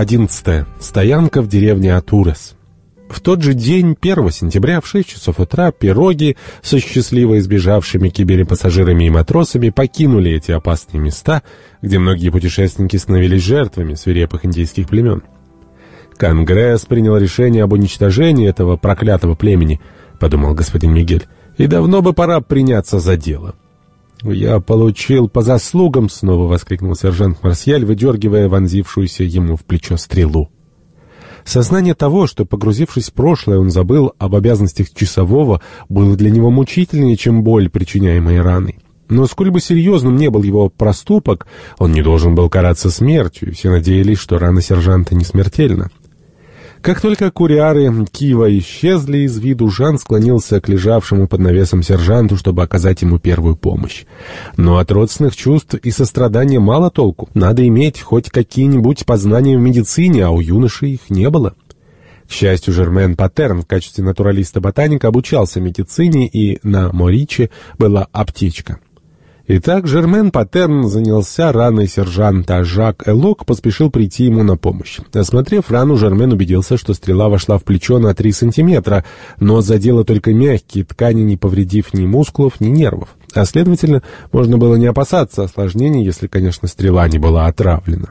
11. Стоянка в деревне Атурес. В тот же день, 1 сентября, в 6 часов утра, пироги со счастливо избежавшими кибели пассажирами и матросами покинули эти опасные места, где многие путешественники становились жертвами свирепых индейских племен. Конгресс принял решение об уничтожении этого проклятого племени, подумал господин Мигель, и давно бы пора приняться за дело. «Я получил по заслугам!» — снова воскликнул сержант Марсиаль, выдергивая вонзившуюся ему в плечо стрелу. Сознание того, что, погрузившись в прошлое, он забыл об обязанностях часового, было для него мучительнее, чем боль, причиняемая раной. Но сколь бы серьезным не был его проступок, он не должен был караться смертью, все надеялись, что рана сержанта не смертельна. Как только куриары Кива исчезли из виду, Жан склонился к лежавшему под навесом сержанту, чтобы оказать ему первую помощь. Но от родственных чувств и сострадания мало толку. Надо иметь хоть какие-нибудь познания в медицине, а у юноши их не было. К счастью, Жермен Паттерн в качестве натуралиста-ботаника обучался медицине, и на Мориче была аптечка. Итак, Жермен Паттерн занялся раной сержанта, а Жак Элок поспешил прийти ему на помощь. Осмотрев рану, Жермен убедился, что стрела вошла в плечо на 3 сантиметра, но задела только мягкие ткани, не повредив ни мускулов, ни нервов. А следовательно, можно было не опасаться осложнений, если, конечно, стрела не была отравлена.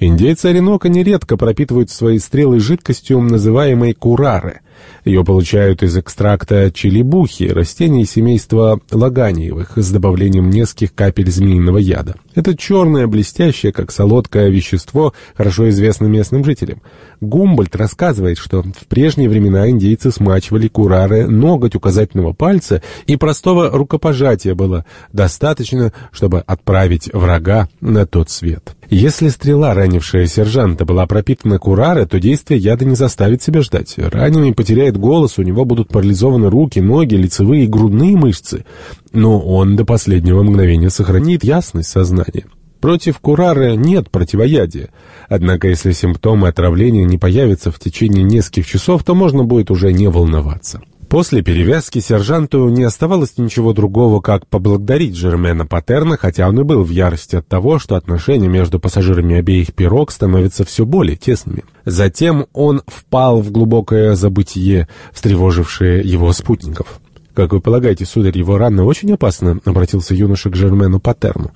Индейцы Оренока нередко пропитывают свои стрелы жидкостью, называемой курары. Ее получают из экстракта челебухи, растений семейства лаганиевых, с добавлением нескольких капель змеиного яда. Это черное, блестящее, как солодкое вещество, хорошо известно местным жителям. Гумбольд рассказывает, что в прежние времена индейцы смачивали курары ноготь указательного пальца, и простого рукопожатия было достаточно, чтобы отправить врага на тот свет. Если стрела, ранившая сержанта, была пропитана курары, то действие яда не заставит себя ждать. Раненый потеряет голос, у него будут парализованы руки, ноги, лицевые и грудные мышцы. Но он до последнего мгновения сохранит ясность сознания. Против курары нет противоядия. Однако, если симптомы отравления не появятся в течение нескольких часов, то можно будет уже не волноваться. После перевязки сержанту не оставалось ничего другого, как поблагодарить Жермена Патерна, хотя он и был в ярости от того, что отношения между пассажирами обеих пирог становятся все более тесными. Затем он впал в глубокое забытие, встревожившее его спутников. «Как вы полагаете, сударь, его рана очень опасна?» — обратился юноша к Жермену Патерну.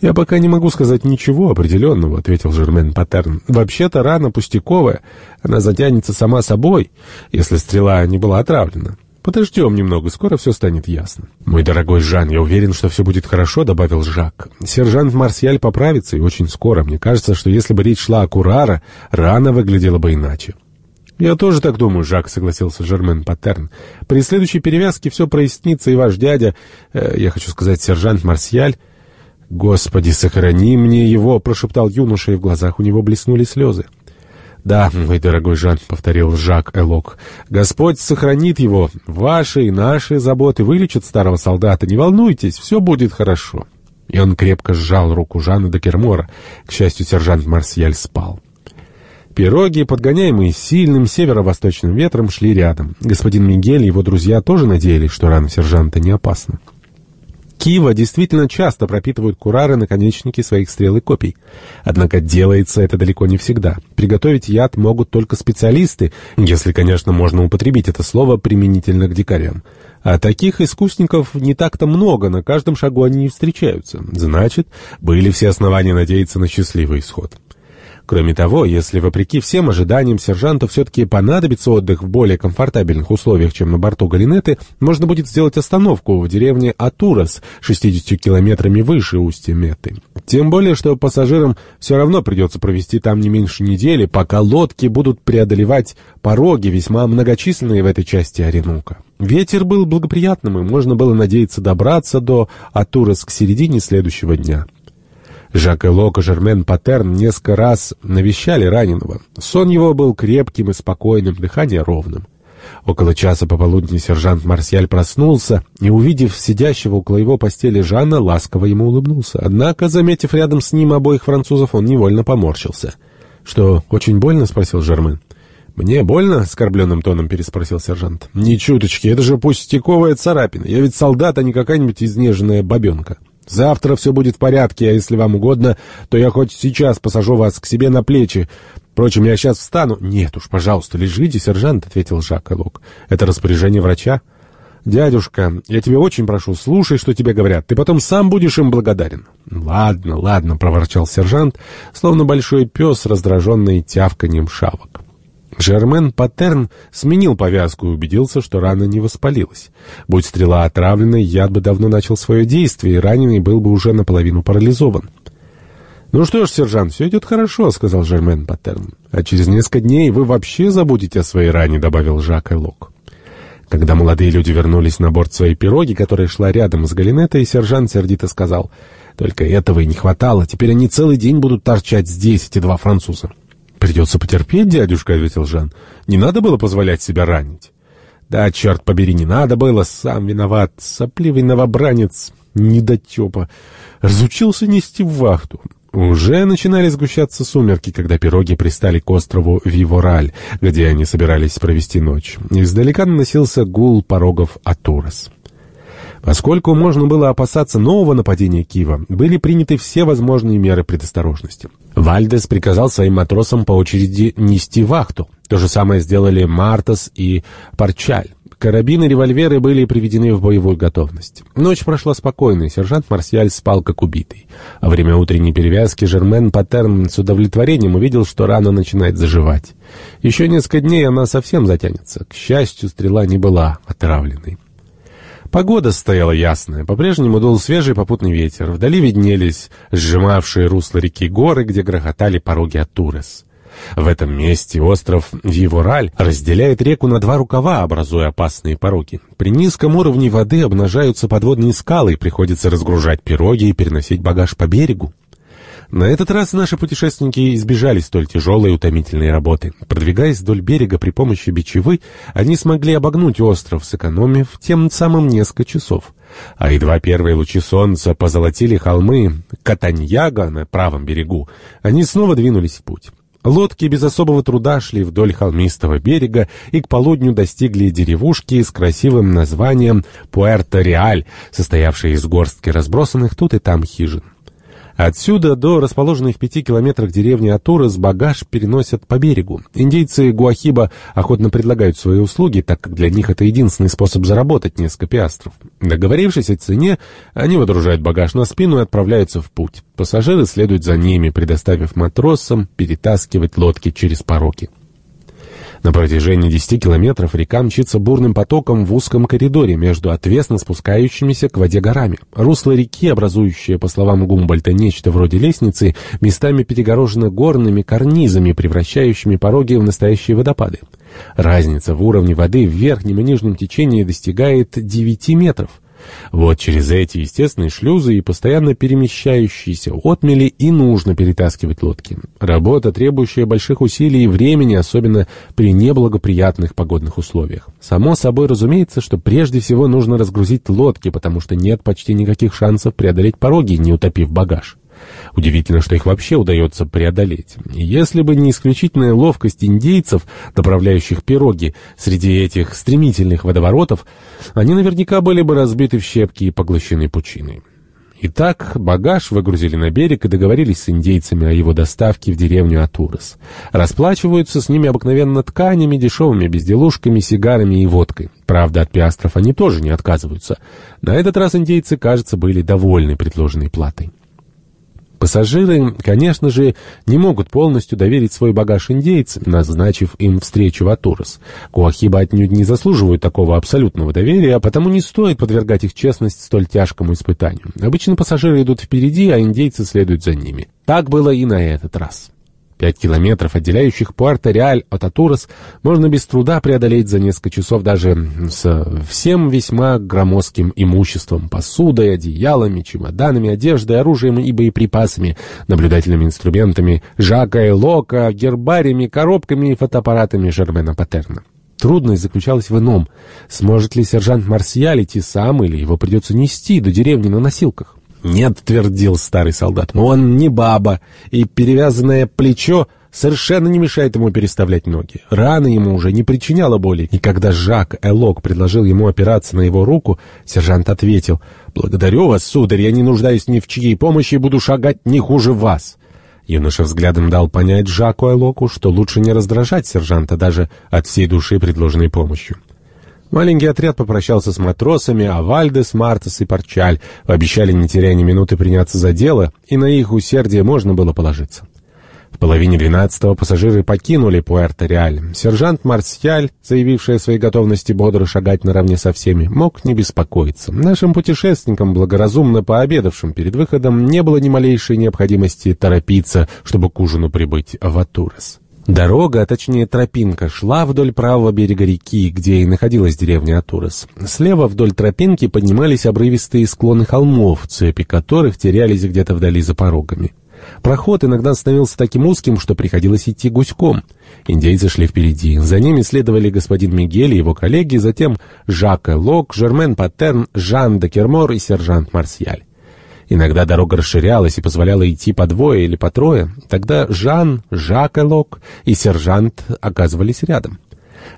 «Я пока не могу сказать ничего определенного», — ответил Жермен Патерн. «Вообще-то рана пустяковая. Она затянется сама собой, если стрела не была отравлена. Подождем немного, скоро все станет ясно». «Мой дорогой Жан, я уверен, что все будет хорошо», — добавил Жак. «Сержант Марсиаль поправится, и очень скоро. Мне кажется, что если бы речь шла о Курара, рана выглядела бы иначе». «Я тоже так думаю, Жак», — согласился Жермен Паттерн. «При следующей перевязке все прояснится, и ваш дядя, э, я хочу сказать, сержант Марсиаль...» «Господи, сохрани мне его!» — прошептал юноша, и в глазах у него блеснули слезы. «Да, мой дорогой Жан», — повторил Жак Элок, — «Господь сохранит его. Ваши и наши заботы вылечат старого солдата. Не волнуйтесь, все будет хорошо». И он крепко сжал руку Жана до Кермора. К счастью, сержант Марсиаль спал. Пироги, подгоняемые сильным северо-восточным ветром, шли рядом. Господин Мигель и его друзья тоже надеялись, что рана сержанта не опасна. Кива действительно часто пропитывают курары наконечники своих стрел и копий. Однако делается это далеко не всегда. Приготовить яд могут только специалисты, если, конечно, можно употребить это слово применительно к дикарям. А таких искусников не так-то много, на каждом шагу они не встречаются. Значит, были все основания надеяться на счастливый исход. Кроме того, если, вопреки всем ожиданиям, сержанту все-таки понадобится отдых в более комфортабельных условиях, чем на борту Галинеты, можно будет сделать остановку в деревне Атурас, 60 километрами выше устья Меты. Тем более, что пассажирам все равно придется провести там не меньше недели, пока лодки будут преодолевать пороги, весьма многочисленные в этой части Оренука. Ветер был благоприятным, и можно было надеяться добраться до Атурас к середине следующего дня. Жак Элок и Жермен Патерн несколько раз навещали раненого. Сон его был крепким и спокойным, дыхание ровным. Около часа пополудни сержант Марсиаль проснулся и, увидев сидящего около его постели Жанна, ласково ему улыбнулся. Однако, заметив рядом с ним обоих французов, он невольно поморщился. «Что, очень больно?» — спросил Жермен. «Мне больно?» — оскорбленным тоном переспросил сержант. «Ни чуточки, это же пустяковая царапина. Я ведь солдат, а не какая-нибудь изнеженная бабенка». Завтра все будет в порядке, а если вам угодно, то я хоть сейчас посажу вас к себе на плечи. Впрочем, я сейчас встану. Нет уж, пожалуйста, лежите, сержант, — ответил Жак Элок. Это распоряжение врача. «Дядюшка, я тебя очень прошу, слушай, что тебе говорят. Ты потом сам будешь им благодарен». «Ладно, ладно», — проворчал сержант, словно большой пес, раздраженный тявканьем шавок. Жермен Паттерн сменил повязку и убедился, что рана не воспалилась. Будь стрела отравленной, яд бы давно начал свое действие, и раненый был бы уже наполовину парализован. «Ну что ж, сержант, все идет хорошо», — сказал Жермен Паттерн. «А через несколько дней вы вообще забудете о своей ране», — добавил Жак Элок. Когда молодые люди вернулись на борт своей пироги, которая шла рядом с Галинетой, сержант сердито сказал, «Только этого и не хватало. Теперь они целый день будут торчать здесь, эти два француза». «Придется потерпеть, дядюшка», — ответил Жан. «Не надо было позволять себя ранить». «Да, черт побери, не надо было, сам виноват, сопливый новобранец, недотепа. Разучился нести вахту». Уже начинали сгущаться сумерки, когда пироги пристали к острову Вивораль, где они собирались провести ночь. Издалека наносился гул порогов Атурес. Поскольку можно было опасаться нового нападения Киева, были приняты все возможные меры предосторожности. Вальдес приказал своим матросам по очереди нести вахту. То же самое сделали Мартас и Парчаль. Карабины и револьверы были приведены в боевую готовность. Ночь прошла спокойно, и сержант Марсиаль спал как убитый. А время утренней перевязки Жермен Паттерн с удовлетворением увидел, что рана начинает заживать. Еще несколько дней она совсем затянется. К счастью, стрела не была отравленной. Погода стояла ясная, по-прежнему дул свежий попутный ветер. Вдали виднелись сжимавшие русло реки горы, где грохотали пороги Атурес. В этом месте остров Вивораль разделяет реку на два рукава, образуя опасные пороги. При низком уровне воды обнажаются подводные скалы, и приходится разгружать пироги и переносить багаж по берегу. На этот раз наши путешественники избежали столь тяжелой и утомительной работы. Продвигаясь вдоль берега при помощи бичевы, они смогли обогнуть остров, сэкономив тем самым несколько часов. А едва первые лучи солнца позолотили холмы Катаньяга на правом берегу, они снова двинулись в путь. Лодки без особого труда шли вдоль холмистого берега и к полудню достигли деревушки с красивым названием Пуэрто-Реаль, состоявшей из горстки разбросанных тут и там хижин. Отсюда до расположенной в пяти километрах деревни Атурас багаж переносят по берегу. Индейцы Гуахиба охотно предлагают свои услуги, так как для них это единственный способ заработать несколько пиастров. Договорившись о цене, они выдружают багаж на спину и отправляются в путь. Пассажиры следуют за ними, предоставив матросам перетаскивать лодки через пороки. На протяжении 10 километров река мчится бурным потоком в узком коридоре между отвесно спускающимися к воде горами. Русло реки, образующее, по словам Гумбольта, нечто вроде лестницы, местами перегорожено горными карнизами, превращающими пороги в настоящие водопады. Разница в уровне воды в верхнем и нижнем течении достигает 9 метров. Вот через эти естественные шлюзы и постоянно перемещающиеся отмели и нужно перетаскивать лодки. Работа, требующая больших усилий и времени, особенно при неблагоприятных погодных условиях. Само собой разумеется, что прежде всего нужно разгрузить лодки, потому что нет почти никаких шансов преодолеть пороги, не утопив багаж. Удивительно, что их вообще удается преодолеть. Если бы не исключительная ловкость индейцев, направляющих пироги среди этих стремительных водоворотов, они наверняка были бы разбиты в щепки и поглощены пучиной. Итак, багаж выгрузили на берег и договорились с индейцами о его доставке в деревню Атурес. Расплачиваются с ними обыкновенно тканями, дешевыми безделушками, сигарами и водкой. Правда, от пиастров они тоже не отказываются. На этот раз индейцы, кажется, были довольны предложенной платой. Пассажиры, конечно же, не могут полностью доверить свой багаж индейцам, назначив им встречу в Атурос. Куахиба отнюдь не заслуживают такого абсолютного доверия, а потому не стоит подвергать их честность столь тяжкому испытанию. Обычно пассажиры идут впереди, а индейцы следуют за ними. Так было и на этот раз. Пять километров, отделяющих Пуэрто-Реаль от Атурос, можно без труда преодолеть за несколько часов даже с всем весьма громоздким имуществом, посудой, одеялами, чемоданами, одеждой, оружием и боеприпасами, наблюдательными инструментами, Жака и Лока, гербариями, коробками и фотоаппаратами Жермена Патерна. Трудность заключалась в ином. Сможет ли сержант Марсиаль идти сам, или его придется нести до деревни на носилках? «Нет», — твердил старый солдат, — «он не баба, и перевязанное плечо совершенно не мешает ему переставлять ноги. Рана ему уже не причиняла боли, и когда Жак Элок предложил ему опираться на его руку, сержант ответил, «Благодарю вас, сударь, я не нуждаюсь ни в чьей помощи и буду шагать не хуже вас». Юноша взглядом дал понять Жаку Элоку, что лучше не раздражать сержанта даже от всей души предложенной помощью. Маленький отряд попрощался с матросами, а Вальдес, Мартес и Парчаль обещали, не теряя ни минуты, приняться за дело, и на их усердие можно было положиться. В половине двенадцатого пассажиры покинули Пуэрто-Реаль. Сержант Марсиаль, заявивший о своей готовности бодро шагать наравне со всеми, мог не беспокоиться. Нашим путешественникам, благоразумно пообедавшим перед выходом, не было ни малейшей необходимости торопиться, чтобы к ужину прибыть в Атурес. Дорога, а точнее тропинка, шла вдоль правого берега реки, где и находилась деревня Атурес. Слева вдоль тропинки поднимались обрывистые склоны холмов, цепи которых терялись где-то вдали за порогами. Проход иногда становился таким узким, что приходилось идти гуськом. Индейцы шли впереди. За ними следовали господин Мигель и его коллеги, затем Жак Лок, Жермен Паттерн, Жан де Кермор и сержант Марсиаль. Иногда дорога расширялась и позволяла идти по двое или по трое. Тогда Жан, Жак Элок и сержант оказывались рядом.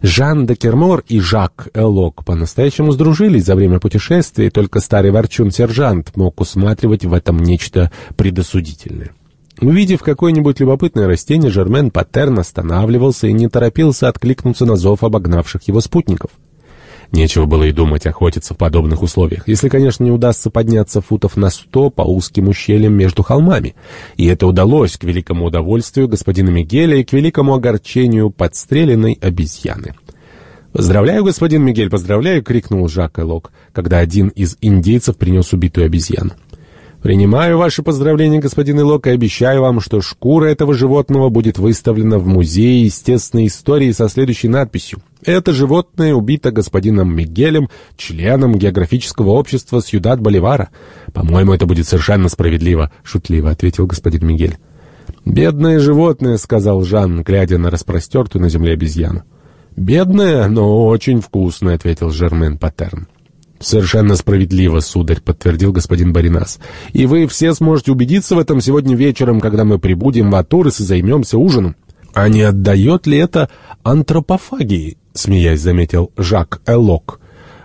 Жан де Кермор и Жак Элок по-настоящему сдружились за время путешествия, только старый ворчун-сержант мог усматривать в этом нечто предосудительное. Увидев какое-нибудь любопытное растение, Жермен Паттерн останавливался и не торопился откликнуться на зов обогнавших его спутников. Нечего было и думать охотиться в подобных условиях, если, конечно, не удастся подняться футов на сто по узким ущельям между холмами. И это удалось к великому удовольствию господина Мигеля и к великому огорчению подстреленной обезьяны. «Поздравляю, господин Мигель, поздравляю!» — крикнул Жак Элок, когда один из индейцев принес убитую обезьяну. Принимаю ваши поздравления, господин Илок, и обещаю вам, что шкура этого животного будет выставлена в Музее естественной истории со следующей надписью. Это животное убито господином Мигелем, членом географического общества Сьюдад Боливара. По-моему, это будет совершенно справедливо, шутливо ответил господин Мигель. «Бедное животное», — сказал Жан, глядя на распростертую на земле обезьяну. «Бедное, но очень вкусное», — ответил Жермен Паттерн. «Совершенно справедливо, сударь», — подтвердил господин Баринас. «И вы все сможете убедиться в этом сегодня вечером, когда мы прибудем в Атурес и займемся ужином». «А не отдает ли это антропофагии?» — смеясь заметил Жак Элок.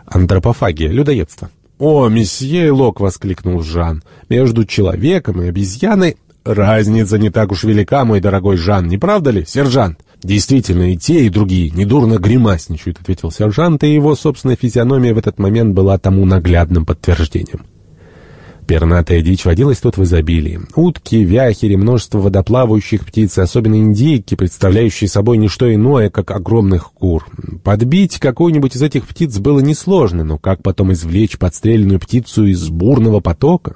«Антропофагия, людоедство». «О, месье Элок!» — воскликнул Жан. «Между человеком и обезьяной разница не так уж велика, мой дорогой Жан, не правда ли, сержант?» «Действительно, и те, и другие недурно гримасничают», — ответил сержант, и его собственная физиономия в этот момент была тому наглядным подтверждением. Пернатая дичь водилась тут в изобилии. Утки, вяхери, множество водоплавающих птиц, особенно индейки, представляющие собой не что иное, как огромных кур. Подбить какую-нибудь из этих птиц было несложно, но как потом извлечь подстреленную птицу из бурного потока?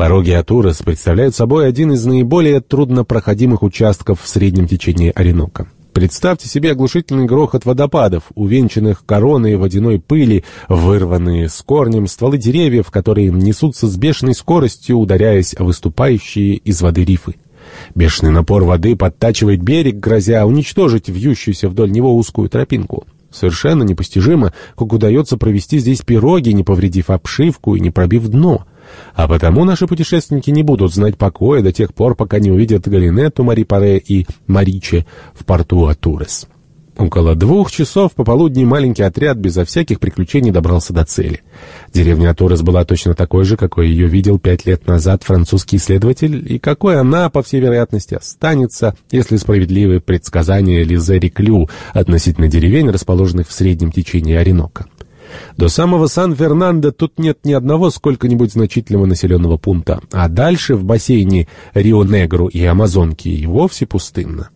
Пороги Атурас представляют собой один из наиболее труднопроходимых участков в среднем течении Оренока. Представьте себе оглушительный грохот водопадов, увенчанных короной водяной пыли, вырванные с корнем стволы деревьев, которые несутся с бешеной скоростью, ударяясь о выступающие из воды рифы. Бешеный напор воды подтачивает берег, грозя уничтожить вьющуюся вдоль него узкую тропинку. Совершенно непостижимо, как удается провести здесь пироги, не повредив обшивку и не пробив дно. А потому наши путешественники не будут знать покоя до тех пор, пока не увидят Галинету, Мари Паре и Мариче в порту Атурес. Около двух часов пополудни маленький отряд безо всяких приключений добрался до цели. Деревня Атурес была точно такой же, какой ее видел пять лет назад французский исследователь, и какой она, по всей вероятности, останется, если справедливы предсказания Лизе Клю относительно деревень, расположенных в среднем течении Оренока. До самого Сан-Фернандо тут нет ни одного сколько-нибудь значительного населенного пункта, а дальше в бассейне Рио-Негру и Амазонки и вовсе пустынно.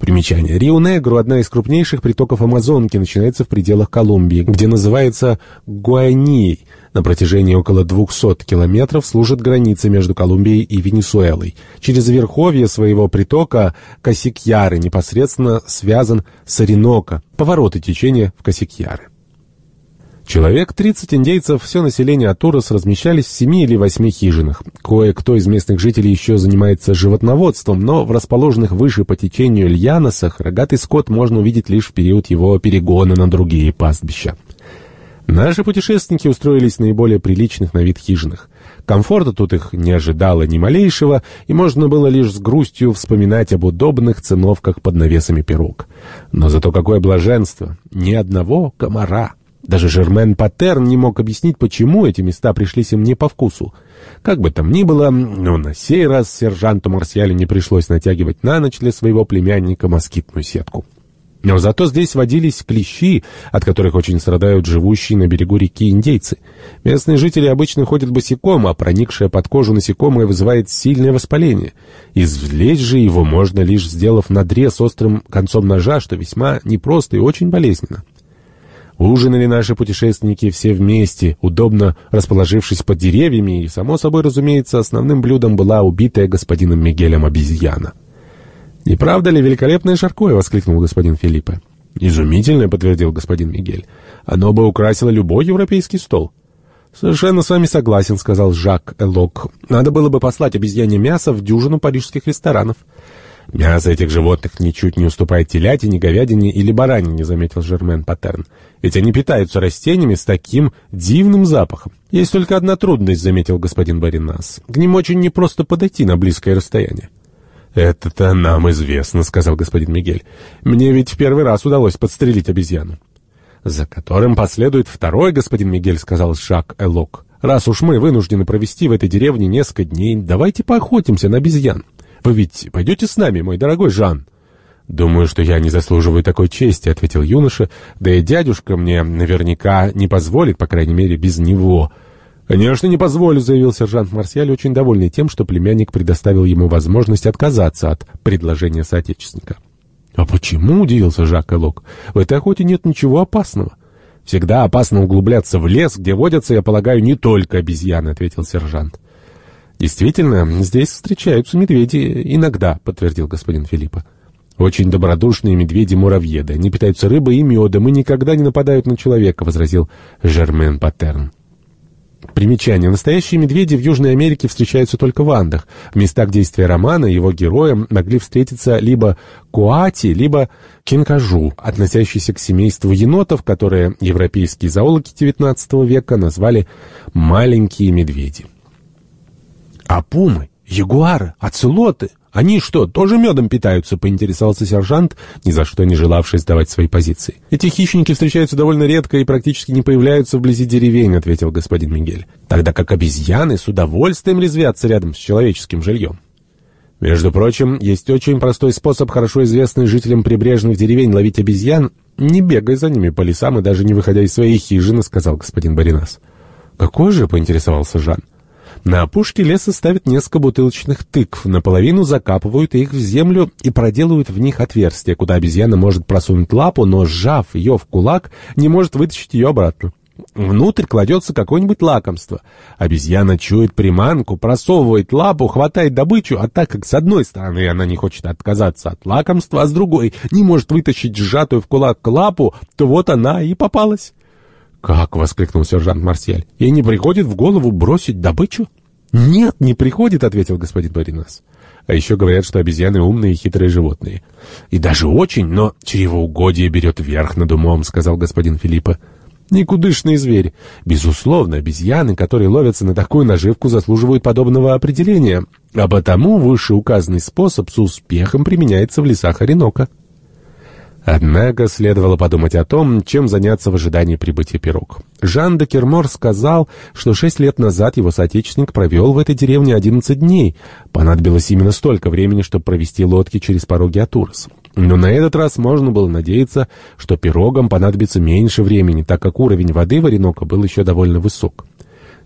Примечание. Рио-Негру, одна из крупнейших притоков Амазонки, начинается в пределах Колумбии, где называется Гуанией. На протяжении около 200 километров служит границей между Колумбией и Венесуэлой. Через верховье своего притока Касикьяры непосредственно связан с Ореноко, повороты течения в Касикьяры. Человек 30 индейцев, все население Атурос размещались в семи или восьми хижинах. Кое-кто из местных жителей еще занимается животноводством, но в расположенных выше по течению Льяносах рогатый скот можно увидеть лишь в период его перегона на другие пастбища. Наши путешественники устроились в наиболее приличных на вид хижинах. Комфорта тут их не ожидало ни малейшего, и можно было лишь с грустью вспоминать об удобных циновках под навесами пирог. Но зато какое блаженство! Ни одного комара! Даже Жермен Паттерн не мог объяснить, почему эти места пришлись им не по вкусу. Как бы там ни было, но на сей раз сержанту Марсиале не пришлось натягивать на ночь для своего племянника москитную сетку. Но зато здесь водились клещи, от которых очень страдают живущие на берегу реки индейцы. Местные жители обычно ходят босиком, а проникшее под кожу насекомое вызывает сильное воспаление. Извлечь же его можно лишь сделав надрез острым концом ножа, что весьма непросто и очень болезненно. Ужинали наши путешественники все вместе, удобно расположившись под деревьями, и, само собой разумеется, основным блюдом была убитая господином Мигелем обезьяна. «Не правда ли великолепное жаркое?» — воскликнул господин Филиппе. «Изумительное», — подтвердил господин Мигель. «Оно бы украсило любой европейский стол». «Совершенно с вами согласен», — сказал Жак Элок. «Надо было бы послать обезьяне мясо в дюжину парижских ресторанов». «Мясо этих животных ничуть не уступает телятине, говядине или баранине», — заметил Жермен Паттерн. «Ведь они питаются растениями с таким дивным запахом». «Есть только одна трудность», — заметил господин Баринас. «К ним очень непросто подойти на близкое расстояние». «Это-то нам известно», — сказал господин Мигель. «Мне ведь в первый раз удалось подстрелить обезьяну». «За которым последует второй, господин Мигель», — сказал Жак Элок. «Раз уж мы вынуждены провести в этой деревне несколько дней, давайте поохотимся на обезьян». Вы ведь пойдете с нами, мой дорогой Жан?» «Думаю, что я не заслуживаю такой чести», — ответил юноша. «Да и дядюшка мне наверняка не позволит, по крайней мере, без него». «Конечно, не позволю», — заявил сержант Марсиаль, очень довольный тем, что племянник предоставил ему возможность отказаться от предложения соотечественника. «А почему?» — удивился Жак Элок. «В этой охоте нет ничего опасного». «Всегда опасно углубляться в лес, где водятся, я полагаю, не только обезьяны», — ответил сержант. «Действительно, здесь встречаются медведи иногда», — подтвердил господин Филиппа. «Очень добродушные медведи-муравьеды. Они питаются рыбой и медом и никогда не нападают на человека», — возразил Жермен Паттерн. Примечание. Настоящие медведи в Южной Америке встречаются только в Андах. В местах действия романа его героям могли встретиться либо куати, либо кинкажу, относящиеся к семейству енотов, которые европейские зоологи XIX века назвали «маленькие медведи». «А пумы, ягуары, оцелоты, они что, тоже медом питаются?» — поинтересовался сержант, ни за что не желавший сдавать свои позиции. «Эти хищники встречаются довольно редко и практически не появляются вблизи деревень», — ответил господин Мигель. «Тогда как обезьяны с удовольствием резвятся рядом с человеческим жильем». Между прочим, есть очень простой способ, хорошо известный жителям прибрежных деревень, ловить обезьян, не бегая за ними по лесам и даже не выходя из своей хижины, — сказал господин Баринас. «Какой же?» — поинтересовался Жан. На опушке леса ставят несколько бутылочных тыкв, наполовину закапывают их в землю и проделывают в них отверстия, куда обезьяна может просунуть лапу, но, сжав ее в кулак, не может вытащить ее обратно. Внутрь кладется какое-нибудь лакомство. Обезьяна чует приманку, просовывает лапу, хватает добычу, а так как с одной стороны она не хочет отказаться от лакомства, а с другой не может вытащить сжатую в кулак лапу, то вот она и попалась. «Как?» — воскликнул сержант Марсель. «Ей не приходит в голову бросить добычу?» «Нет, не приходит», — ответил господин Баринас. «А еще говорят, что обезьяны умные и хитрые животные». «И даже очень, но чревоугодие берет верх над умом», — сказал господин Филиппа. «Никудышный зверь. Безусловно, обезьяны, которые ловятся на такую наживку, заслуживают подобного определения, а потому вышеуказанный способ с успехом применяется в лесах Оренока». Однако следовало подумать о том, чем заняться в ожидании прибытия пирог. Жан де Кермор сказал, что шесть лет назад его соотечественник провел в этой деревне 11 дней. Понадобилось именно столько времени, чтобы провести лодки через пороги Атурос. Но на этот раз можно было надеяться, что пирогам понадобится меньше времени, так как уровень воды в Ореноко был еще довольно высок.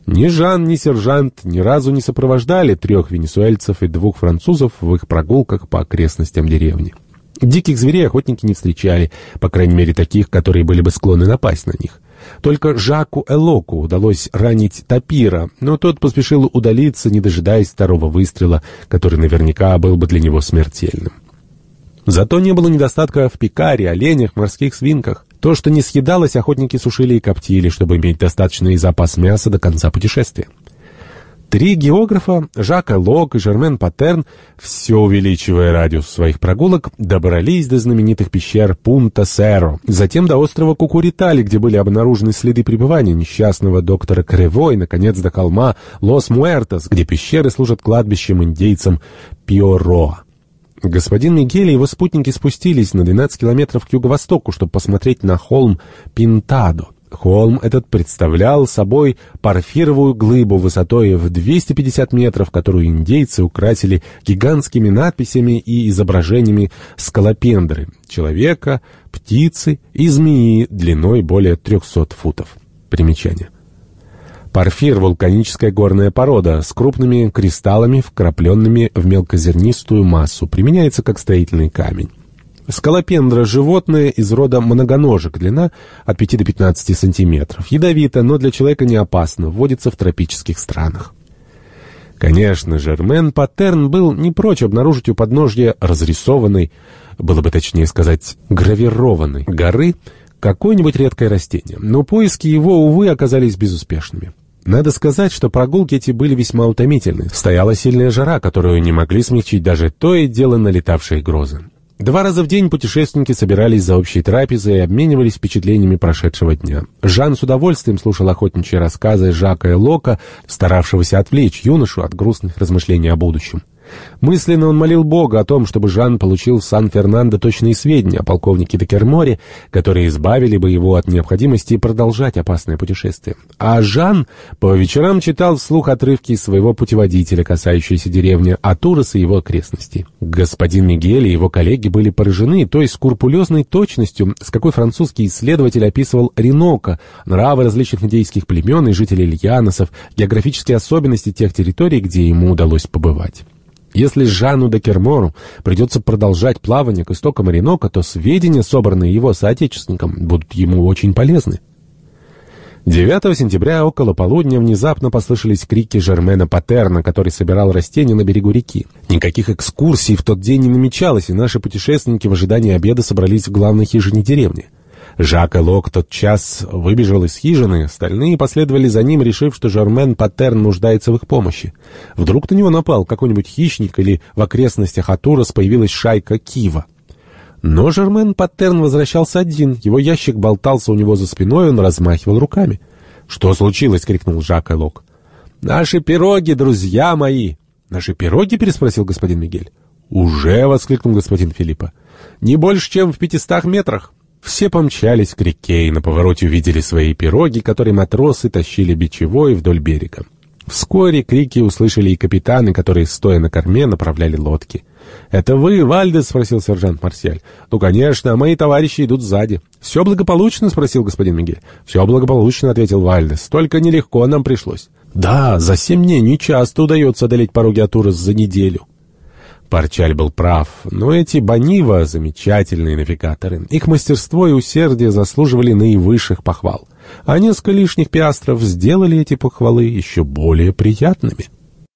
Ни Жан, ни сержант ни разу не сопровождали трех венесуэльцев и двух французов в их прогулках по окрестностям деревни. Диких зверей охотники не встречали, по крайней мере таких, которые были бы склонны напасть на них. Только Жаку Элоку удалось ранить Тапира, но тот поспешил удалиться, не дожидаясь второго выстрела, который наверняка был бы для него смертельным. Зато не было недостатка в пикаре, оленях, морских свинках. То, что не съедалось, охотники сушили и коптили, чтобы иметь достаточный запас мяса до конца путешествия. Три географа, Жак Лок и Жермен Патерн, все увеличивая радиус своих прогулок, добрались до знаменитых пещер Пунта-Серо, затем до острова Кукуритали, где были обнаружены следы пребывания несчастного доктора Крево, и, наконец, до холма Лос-Муэртос, где пещеры служат кладбищем индейцам Пиороа. Господин Мигель и его спутники спустились на 12 километров к юго-востоку, чтобы посмотреть на холм Пинтадо. Холм этот представлял собой парфировую глыбу высотой в 250 метров, которую индейцы украсили гигантскими надписями и изображениями скалопендры, человека, птицы и змеи длиной более 300 футов. Примечание. Парфир — вулканическая горная порода с крупными кристаллами, вкрапленными в мелкозернистую массу, применяется как строительный камень. Скалопендра – животное из рода многоножек, длина от 5 до 15 сантиметров. Ядовито, но для человека не опасно, вводится в тропических странах. Конечно, Жермен Паттерн был не прочь обнаружить у подножья разрисованной, было бы точнее сказать, гравированной горы какое-нибудь редкое растение, но поиски его, увы, оказались безуспешными. Надо сказать, что прогулки эти были весьма утомительны. Стояла сильная жара, которую не могли смягчить даже то и дело налетавшие грозы. Два раза в день путешественники собирались за общей трапезой и обменивались впечатлениями прошедшего дня. Жан с удовольствием слушал охотничьи рассказы Жака и Лока, старавшегося отвлечь юношу от грустных размышлений о будущем. Мысленно он молил Бога о том, чтобы Жан получил в Сан-Фернандо точные сведения о полковнике Декерморе, которые избавили бы его от необходимости продолжать опасное путешествие. А Жан по вечерам читал вслух отрывки своего путеводителя, касающиеся деревни Атурас и его окрестностей. Господин Мигель и его коллеги были поражены той скрупулезной точностью, с какой французский исследователь описывал Ренока, нравы различных индейских племен и жителей Ильяносов, географические особенности тех территорий, где ему удалось побывать. Если Жанну де Кермору придется продолжать плавание к истокам Оренока, то сведения, собранные его соотечественником, будут ему очень полезны. 9 сентября около полудня внезапно послышались крики Жермена Патерна, который собирал растения на берегу реки. Никаких экскурсий в тот день не намечалось, и наши путешественники в ожидании обеда собрались в главной хижине деревни. Жак Элок тот час выбежал из хижины, остальные последовали за ним, решив, что Жермен Паттерн нуждается в их помощи. Вдруг на него напал какой-нибудь хищник или в окрестностях Атурас появилась шайка Кива. Но Жермен Паттерн возвращался один, его ящик болтался у него за спиной, он размахивал руками. «Что случилось?» — крикнул Жак Элок. «Наши пироги, друзья мои!» «Наши пироги?» — переспросил господин Мигель. «Уже!» — воскликнул господин Филиппа. «Не больше, чем в пятистах метрах». Все помчались к реке и на повороте увидели свои пироги, которые матросы тащили бичевой вдоль берега. Вскоре крики услышали и капитаны, которые, стоя на корме, направляли лодки. «Это вы, Вальдес?» — спросил сержант Марсиаль. «Ну, конечно, мои товарищи идут сзади». «Все благополучно?» — спросил господин Мигель. «Все благополучно», — ответил Вальдес. «Только нелегко нам пришлось». «Да, за семь дней нечасто удается одолеть пороги Атурас за неделю». Парчаль был прав, но эти Банива — замечательные навигаторы. Их мастерство и усердие заслуживали наивысших похвал. А несколько лишних пиастров сделали эти похвалы еще более приятными.